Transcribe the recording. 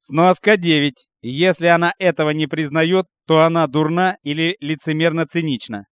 Сноска 9. Если она этого не признает, то она дурна или лицемерно цинична.